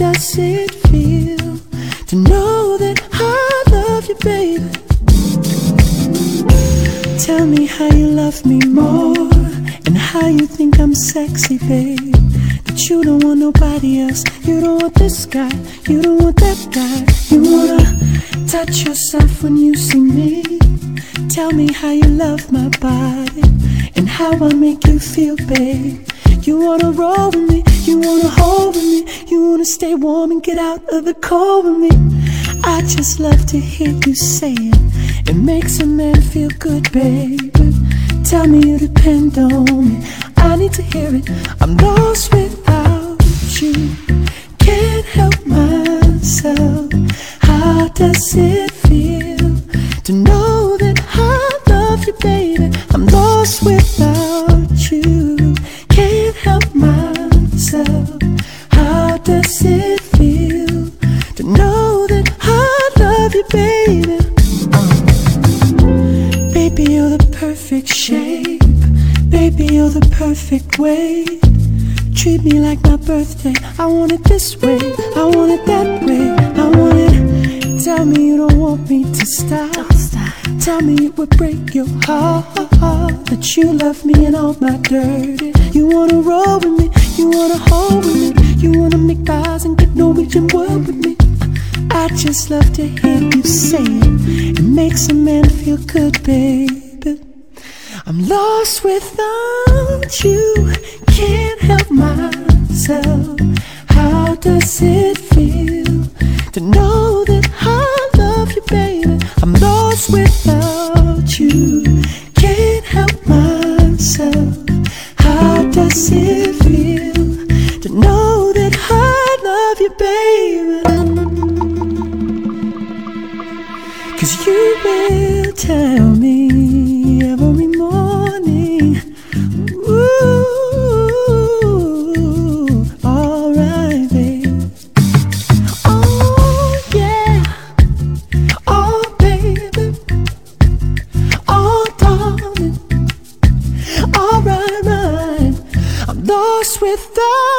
does it feel to know that I love you, baby? Tell me how you love me more and how you think I'm sexy, babe. That you don't want nobody else. You don't want this guy. You don't want that guy. You wanna touch yourself when you see me. Tell me how you love my body and how I make you feel, babe. You wanna roll with me. You wanna hold with me. You wanna stay warm and get out of the cold with me. I just love to hear you say it. It makes a man feel good, baby. Tell me you depend on me. I need to hear it. I'm lost without you. Can't help myself. How does it feel to know that I love you, baby? I'm lost without you. Can't help myself. How does it feel to know that I love you, baby? Baby, you're the perfect shape. Baby, you're the perfect weight. Treat me like my birthday. I want it this way. I want it that way. I want it. Tell me you don't want me to stop. Don't stop. Tell me it would break your heart that you love me and all my dirty. You wanna roll with me. You wanna hold with me. You wanna make eyes and get Norwegian word with me. I just love to hear you say it. It makes a man feel good, baby. I'm lost without you. Can't help myself. How does it feel to know that I love you, baby? I'm lost without you. Can't help myself. How does it feel to know that I love you, baby? Without